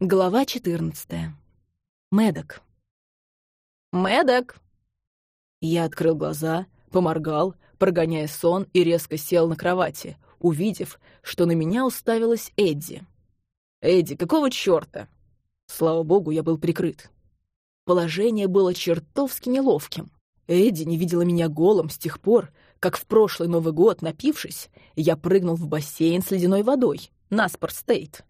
Глава 14. Медок. «Медок!» Я открыл глаза, поморгал, прогоняя сон, и резко сел на кровати, увидев, что на меня уставилась Эдди. «Эдди, какого чёрта?» Слава богу, я был прикрыт. Положение было чертовски неловким. Эдди не видела меня голым с тех пор, как в прошлый Новый год, напившись, я прыгнул в бассейн с ледяной водой на Спортстейт.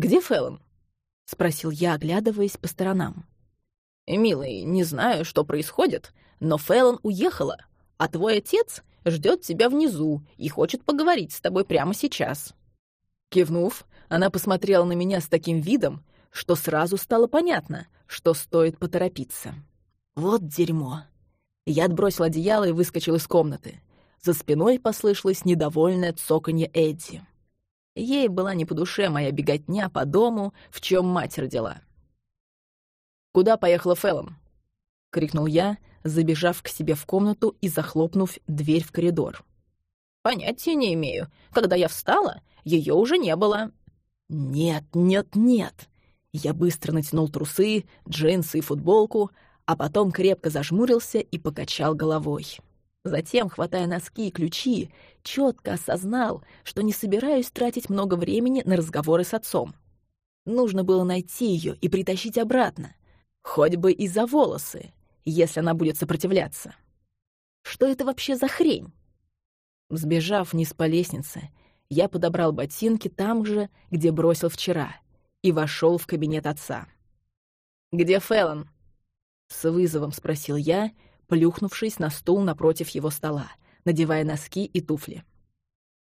«Где Фэллон?» — спросил я, оглядываясь по сторонам. «Милый, не знаю, что происходит, но Фэллон уехала, а твой отец ждет тебя внизу и хочет поговорить с тобой прямо сейчас». Кивнув, она посмотрела на меня с таким видом, что сразу стало понятно, что стоит поторопиться. Вот дерьмо. Я отбросил одеяло и выскочил из комнаты. За спиной послышалось недовольное цоканье Эдди. Ей была не по душе моя беготня по дому, в чем мать родила. «Куда поехала Фэллон?» — крикнул я, забежав к себе в комнату и захлопнув дверь в коридор. «Понятия не имею. Когда я встала, ее уже не было». «Нет, нет, нет!» Я быстро натянул трусы, джинсы и футболку, а потом крепко зажмурился и покачал головой. Затем, хватая носки и ключи, четко осознал, что не собираюсь тратить много времени на разговоры с отцом. Нужно было найти ее и притащить обратно, хоть бы и за волосы, если она будет сопротивляться. Что это вообще за хрень? Сбежав вниз по лестнице, я подобрал ботинки там же, где бросил вчера, и вошел в кабинет отца. «Где Фэллон?» — с вызовом спросил я, плюхнувшись на стул напротив его стола, надевая носки и туфли.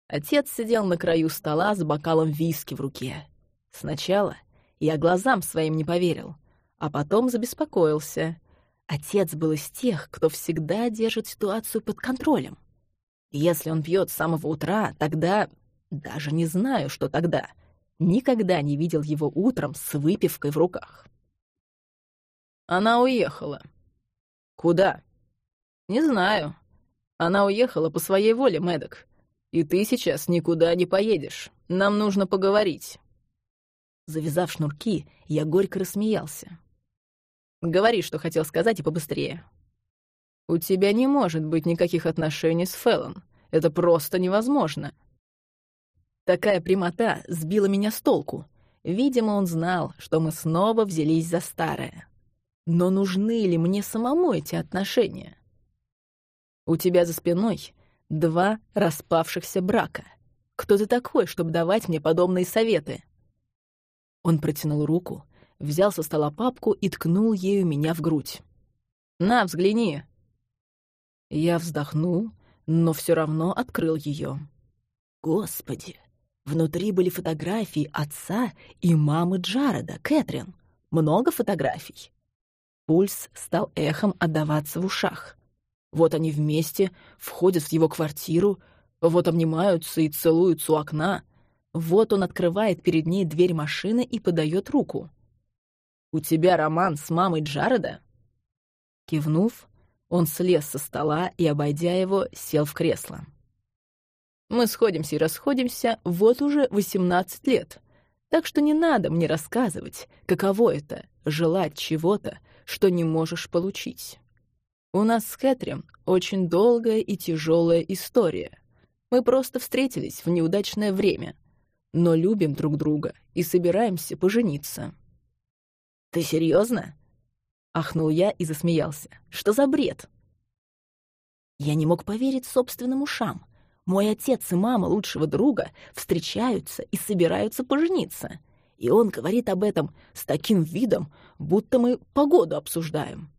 Отец сидел на краю стола с бокалом виски в руке. Сначала я глазам своим не поверил, а потом забеспокоился. Отец был из тех, кто всегда держит ситуацию под контролем. Если он пьет с самого утра, тогда... Даже не знаю, что тогда. Никогда не видел его утром с выпивкой в руках. Она уехала. Куда? «Не знаю. Она уехала по своей воле, Мэддок. И ты сейчас никуда не поедешь. Нам нужно поговорить». Завязав шнурки, я горько рассмеялся. «Говори, что хотел сказать, и побыстрее». «У тебя не может быть никаких отношений с Феллон. Это просто невозможно». Такая прямота сбила меня с толку. Видимо, он знал, что мы снова взялись за старое. Но нужны ли мне самому эти отношения? У тебя за спиной два распавшихся брака. Кто ты такой, чтобы давать мне подобные советы?» Он протянул руку, взял со стола папку и ткнул ею меня в грудь. «На, взгляни!» Я вздохнул, но все равно открыл ее. Господи! Внутри были фотографии отца и мамы Джареда, Кэтрин. Много фотографий. Пульс стал эхом отдаваться в ушах. Вот они вместе входят в его квартиру, вот обнимаются и целуются у окна. Вот он открывает перед ней дверь машины и подает руку. «У тебя роман с мамой Джареда?» Кивнув, он слез со стола и, обойдя его, сел в кресло. «Мы сходимся и расходимся вот уже 18 лет, так что не надо мне рассказывать, каково это — желать чего-то, что не можешь получить». У нас с Кэтрин очень долгая и тяжелая история. Мы просто встретились в неудачное время, но любим друг друга и собираемся пожениться. Ты серьезно? Ахнул я и засмеялся. Что за бред? Я не мог поверить собственным ушам. Мой отец и мама лучшего друга встречаются и собираются пожениться. И он говорит об этом с таким видом, будто мы погоду обсуждаем.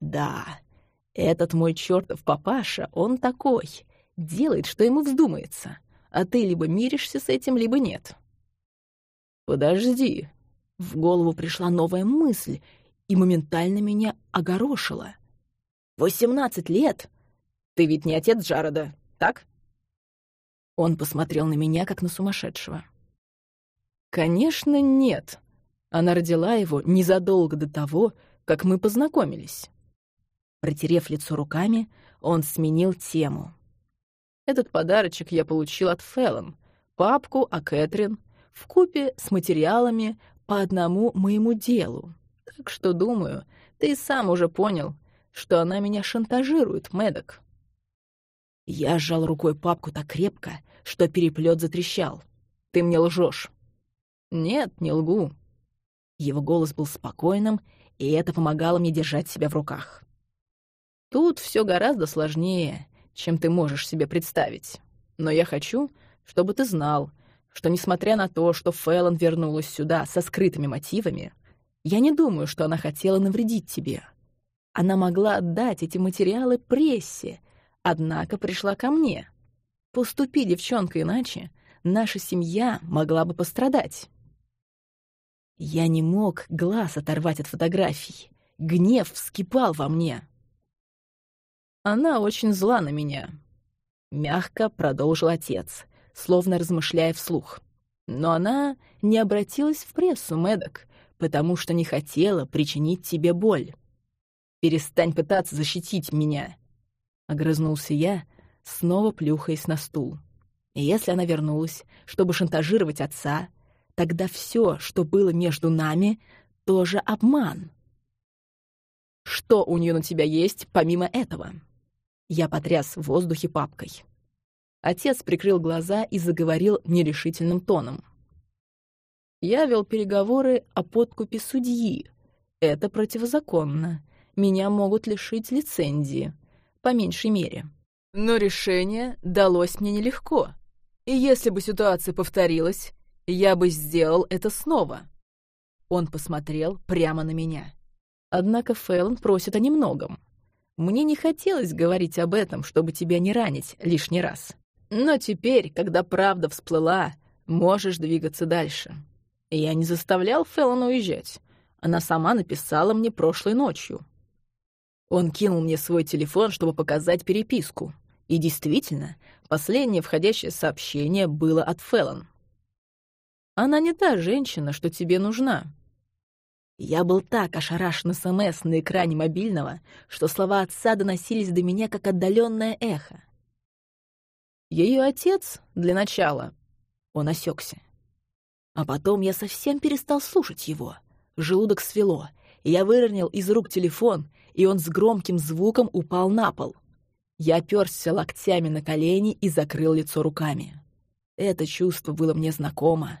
Да, этот мой чертов папаша, он такой. Делает, что ему вздумается. А ты либо миришься с этим, либо нет. Подожди. В голову пришла новая мысль и моментально меня огорошила. «Восемнадцать лет? Ты ведь не отец Джареда, так?» Он посмотрел на меня, как на сумасшедшего. «Конечно, нет. Она родила его незадолго до того, как мы познакомились. Протерев лицо руками, он сменил тему. «Этот подарочек я получил от Фэллон. Папку о Кэтрин, в купе с материалами по одному моему делу. Так что, думаю, ты сам уже понял, что она меня шантажирует, Мэддок. Я сжал рукой папку так крепко, что переплет затрещал. «Ты мне лжешь. «Нет, не лгу». Его голос был спокойным, и это помогало мне держать себя в руках. «Тут все гораздо сложнее, чем ты можешь себе представить. Но я хочу, чтобы ты знал, что, несмотря на то, что Фэллон вернулась сюда со скрытыми мотивами, я не думаю, что она хотела навредить тебе. Она могла отдать эти материалы прессе, однако пришла ко мне. Поступи, девчонка, иначе наша семья могла бы пострадать. Я не мог глаз оторвать от фотографий. Гнев вскипал во мне. Она очень зла на меня. Мягко продолжил отец, словно размышляя вслух. Но она не обратилась в прессу, Мэддок, потому что не хотела причинить тебе боль. Перестань пытаться защитить меня. Огрызнулся я, снова плюхаясь на стул. И если она вернулась, чтобы шантажировать отца, тогда все, что было между нами, тоже обман. Что у нее на тебя есть, помимо этого? Я потряс в воздухе папкой. Отец прикрыл глаза и заговорил нерешительным тоном. Я вел переговоры о подкупе судьи. Это противозаконно. Меня могут лишить лицензии. По меньшей мере. Но решение далось мне нелегко. И если бы ситуация повторилась, я бы сделал это снова. Он посмотрел прямо на меня. Однако Фэллон просит о немногом. Мне не хотелось говорить об этом, чтобы тебя не ранить лишний раз. Но теперь, когда правда всплыла, можешь двигаться дальше. Я не заставлял Фэллон уезжать. Она сама написала мне прошлой ночью. Он кинул мне свой телефон, чтобы показать переписку. И действительно, последнее входящее сообщение было от Фэллон. Она не та женщина, что тебе нужна». Я был так ошарашен СМС на экране мобильного, что слова отца доносились до меня как отдаленное эхо. Ее отец, для начала, он осекся. А потом я совсем перестал слушать его. Желудок свело, я выронил из рук телефон, и он с громким звуком упал на пол. Я оперся локтями на колени и закрыл лицо руками. Это чувство было мне знакомо.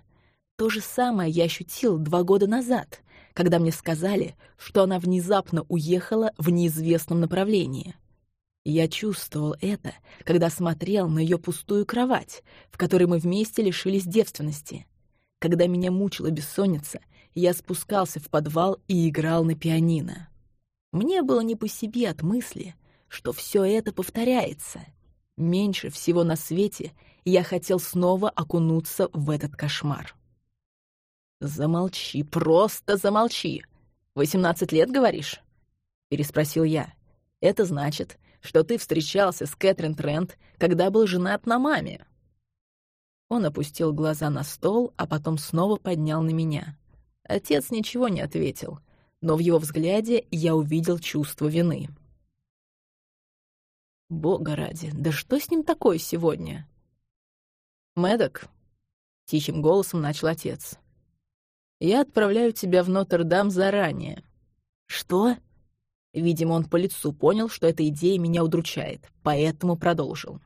То же самое я ощутил два года назад, когда мне сказали, что она внезапно уехала в неизвестном направлении. Я чувствовал это, когда смотрел на ее пустую кровать, в которой мы вместе лишились девственности. Когда меня мучила бессонница, я спускался в подвал и играл на пианино. Мне было не по себе от мысли, что все это повторяется. Меньше всего на свете я хотел снова окунуться в этот кошмар. «Замолчи, просто замолчи. Восемнадцать лет, говоришь?» — переспросил я. «Это значит, что ты встречался с Кэтрин Трент, когда был женат на маме». Он опустил глаза на стол, а потом снова поднял на меня. Отец ничего не ответил, но в его взгляде я увидел чувство вины. «Бога ради, да что с ним такое сегодня?» «Мэддок», — тихим голосом начал отец, я отправляю тебя в Нотр-Дам заранее». «Что?» Видимо, он по лицу понял, что эта идея меня удручает, поэтому продолжил.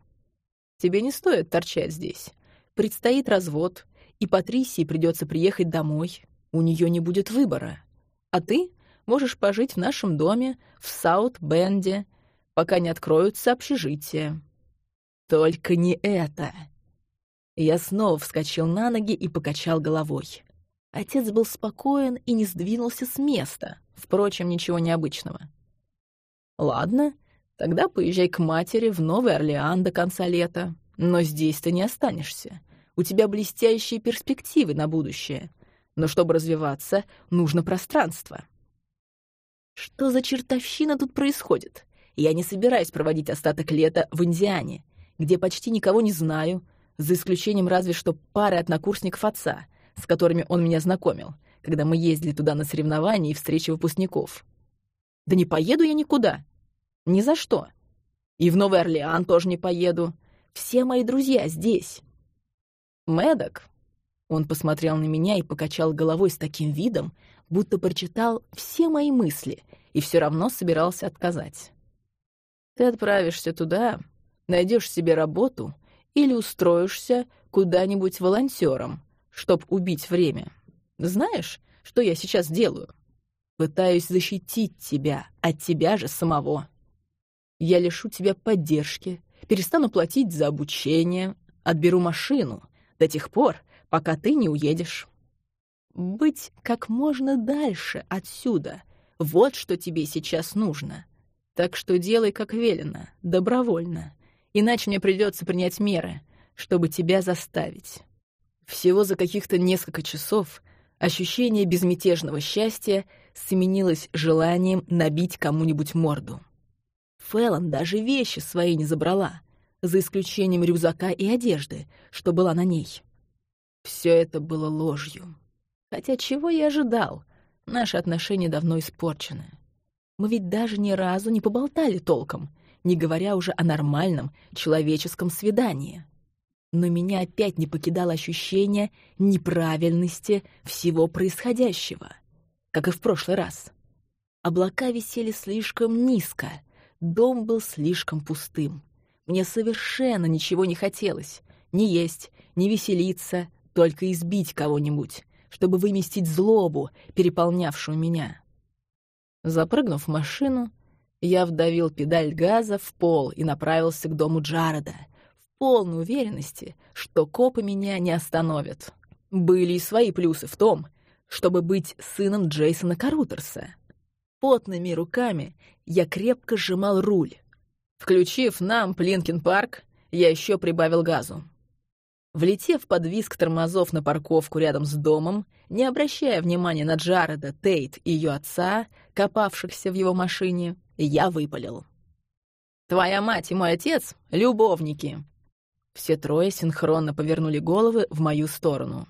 «Тебе не стоит торчать здесь. Предстоит развод, и Патрисии придется приехать домой. У нее не будет выбора. А ты можешь пожить в нашем доме в Саут-Бенде, пока не откроются общежития». «Только не это!» Я снова вскочил на ноги и покачал головой. Отец был спокоен и не сдвинулся с места. Впрочем, ничего необычного. «Ладно, тогда поезжай к матери в Новый Орлеан до конца лета. Но здесь ты не останешься. У тебя блестящие перспективы на будущее. Но чтобы развиваться, нужно пространство». Что за чертовщина тут происходит? Я не собираюсь проводить остаток лета в Индиане, где почти никого не знаю, за исключением разве что пары однокурсников отца — с которыми он меня знакомил, когда мы ездили туда на соревнования и встречи выпускников. Да не поеду я никуда. Ни за что. И в Новый Орлеан тоже не поеду. Все мои друзья здесь. Мэддок, Он посмотрел на меня и покачал головой с таким видом, будто прочитал все мои мысли и все равно собирался отказать. «Ты отправишься туда, найдешь себе работу или устроишься куда-нибудь волонтером, чтоб убить время. Знаешь, что я сейчас делаю? Пытаюсь защитить тебя от тебя же самого. Я лишу тебя поддержки, перестану платить за обучение, отберу машину до тех пор, пока ты не уедешь. Быть как можно дальше отсюда — вот что тебе сейчас нужно. Так что делай, как велено, добровольно. Иначе мне придется принять меры, чтобы тебя заставить. Всего за каких-то несколько часов ощущение безмятежного счастья сменилось желанием набить кому-нибудь морду. Фэллон даже вещи свои не забрала, за исключением рюкзака и одежды, что была на ней. Все это было ложью. Хотя чего я ожидал? Наши отношения давно испорчены. Мы ведь даже ни разу не поболтали толком, не говоря уже о нормальном человеческом свидании. Но меня опять не покидало ощущение неправильности всего происходящего, как и в прошлый раз. Облака висели слишком низко, дом был слишком пустым. Мне совершенно ничего не хотелось. Ни есть, ни веселиться, только избить кого-нибудь, чтобы выместить злобу, переполнявшую меня. Запрыгнув в машину, я вдавил педаль газа в пол и направился к дому Джареда, полной уверенности, что копы меня не остановят. Были и свои плюсы в том, чтобы быть сыном Джейсона Карутерса. Потными руками я крепко сжимал руль. Включив нам Плинкин парк, я еще прибавил газу. Влетев под виск тормозов на парковку рядом с домом, не обращая внимания на Джареда, Тейт и ее отца, копавшихся в его машине, я выпалил. «Твоя мать и мой отец — любовники!» Все трое синхронно повернули головы в мою сторону.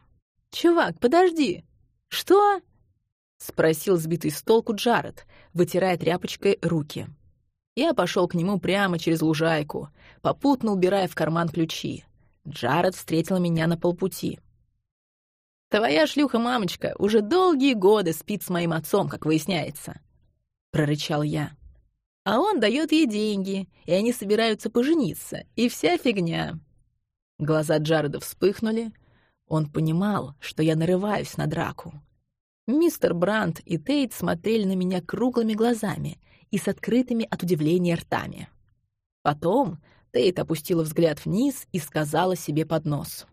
«Чувак, подожди! Что?» — спросил сбитый с толку Джаред, вытирая тряпочкой руки. Я пошел к нему прямо через лужайку, попутно убирая в карман ключи. Джаред встретил меня на полпути. «Твоя шлюха-мамочка уже долгие годы спит с моим отцом, как выясняется», — прорычал я. «А он дает ей деньги, и они собираются пожениться, и вся фигня». Глаза Джареда вспыхнули. Он понимал, что я нарываюсь на драку. Мистер Брандт и Тейт смотрели на меня круглыми глазами и с открытыми от удивления ртами. Потом Тейт опустила взгляд вниз и сказала себе под нос.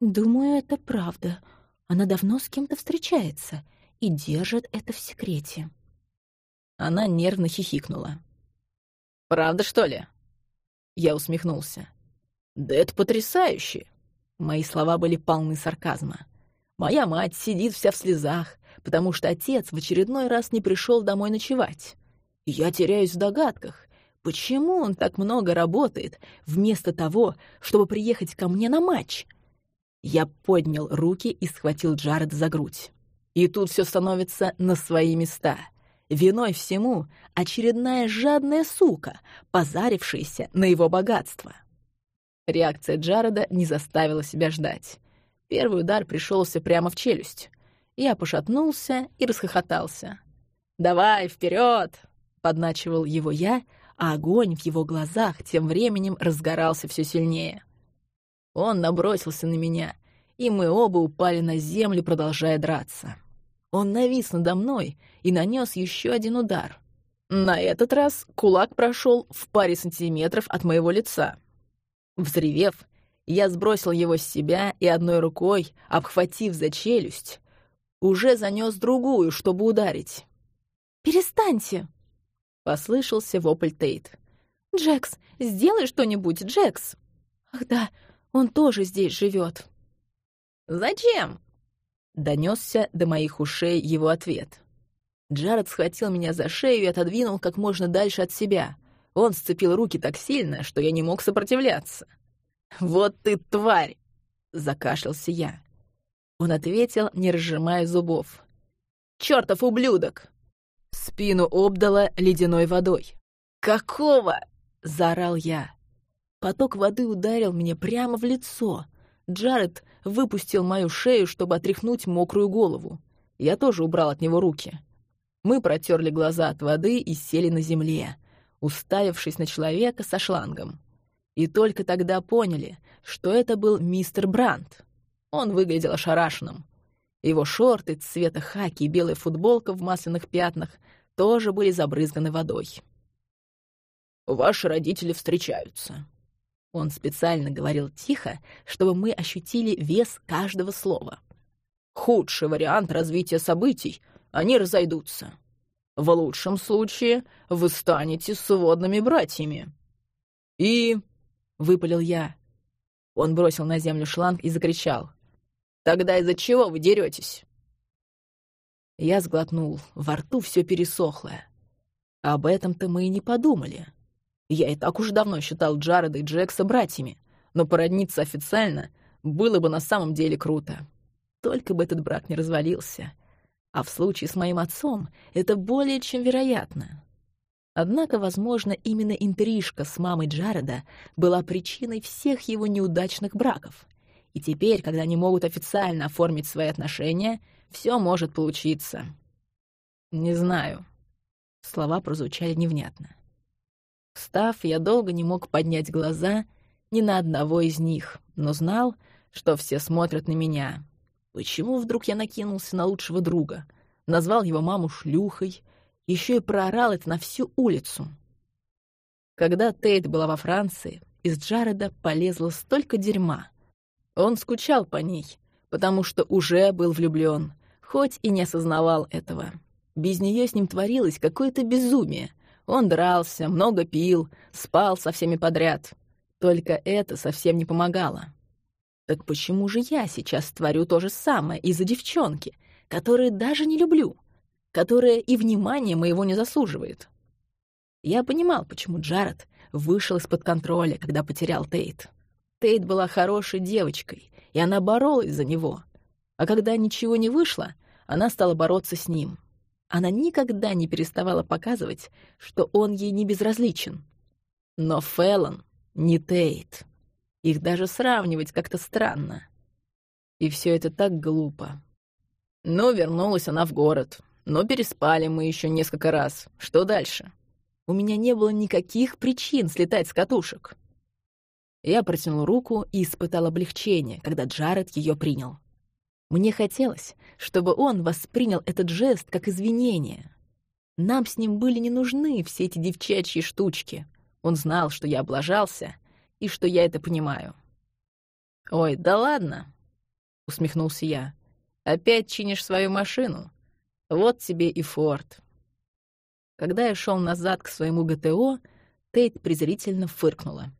«Думаю, это правда. Она давно с кем-то встречается и держит это в секрете». Она нервно хихикнула. «Правда, что ли?» Я усмехнулся. «Да это потрясающе!» Мои слова были полны сарказма. «Моя мать сидит вся в слезах, потому что отец в очередной раз не пришел домой ночевать. Я теряюсь в догадках, Почему он так много работает, вместо того, чтобы приехать ко мне на матч? Я поднял руки и схватил Джаред за грудь. И тут все становится на свои места. Виной всему очередная жадная сука, позарившаяся на его богатство. Реакция Джареда не заставила себя ждать. Первый удар пришелся прямо в челюсть. Я пошатнулся и расхохотался. «Давай, вперед! подначивал его я, а огонь в его глазах тем временем разгорался все сильнее. Он набросился на меня, и мы оба упали на землю, продолжая драться. Он навис надо мной и нанес еще один удар. На этот раз кулак прошел в паре сантиметров от моего лица. Взревев, я сбросил его с себя и одной рукой, обхватив за челюсть, уже занес другую, чтобы ударить. «Перестаньте!» Послышался вопль Тейт. «Джекс, сделай что-нибудь, Джекс!» «Ах да, он тоже здесь живет. «Зачем?» — донесся до моих ушей его ответ. Джаред схватил меня за шею и отодвинул как можно дальше от себя. Он сцепил руки так сильно, что я не мог сопротивляться. «Вот ты тварь!» — закашлялся я. Он ответил, не разжимая зубов. «Чёртов ублюдок!» Спину обдало ледяной водой. «Какого?» — заорал я. Поток воды ударил мне прямо в лицо. Джаред выпустил мою шею, чтобы отряхнуть мокрую голову. Я тоже убрал от него руки. Мы протерли глаза от воды и сели на земле, уставившись на человека со шлангом. И только тогда поняли, что это был мистер Брандт. Он выглядел ошарашенным. Его шорты цвета хаки и белая футболка в масляных пятнах тоже были забрызганы водой. «Ваши родители встречаются». Он специально говорил тихо, чтобы мы ощутили вес каждого слова. «Худший вариант развития событий — они разойдутся. В лучшем случае вы станете сводными братьями». «И...» — выпалил я. Он бросил на землю шланг и закричал. «Тогда из-за чего вы деретесь?» Я сглотнул, во рту все пересохло. Об этом-то мы и не подумали. Я и так уж давно считал Джареда и Джекса братьями, но породниться официально было бы на самом деле круто. Только бы этот брак не развалился. А в случае с моим отцом это более чем вероятно. Однако, возможно, именно интрижка с мамой Джареда была причиной всех его неудачных браков. И теперь, когда они могут официально оформить свои отношения, все может получиться. Не знаю. Слова прозвучали невнятно. Встав, я долго не мог поднять глаза ни на одного из них, но знал, что все смотрят на меня. Почему вдруг я накинулся на лучшего друга, назвал его маму шлюхой, еще и проорал это на всю улицу? Когда Тейт была во Франции, из Джареда полезло столько дерьма. Он скучал по ней, потому что уже был влюблен, хоть и не осознавал этого. Без нее с ним творилось какое-то безумие — он дрался, много пил, спал со всеми подряд. Только это совсем не помогало. Так почему же я сейчас творю то же самое из-за девчонки, которую даже не люблю, которая и внимания моего не заслуживает? Я понимал, почему Джаред вышел из-под контроля, когда потерял Тейт. Тейт была хорошей девочкой, и она боролась за него. А когда ничего не вышло, она стала бороться с ним. Она никогда не переставала показывать, что он ей не безразличен. Но Фэллон не Тейт. Их даже сравнивать как-то странно. И все это так глупо. Ну, вернулась она в город. Но переспали мы еще несколько раз. Что дальше? У меня не было никаких причин слетать с катушек. Я протянул руку и испытал облегчение, когда Джаред ее принял. Мне хотелось, чтобы он воспринял этот жест как извинение. Нам с ним были не нужны все эти девчачьи штучки. Он знал, что я облажался, и что я это понимаю. «Ой, да ладно!» — усмехнулся я. «Опять чинишь свою машину? Вот тебе и Форд». Когда я шел назад к своему ГТО, Тейт презрительно фыркнула.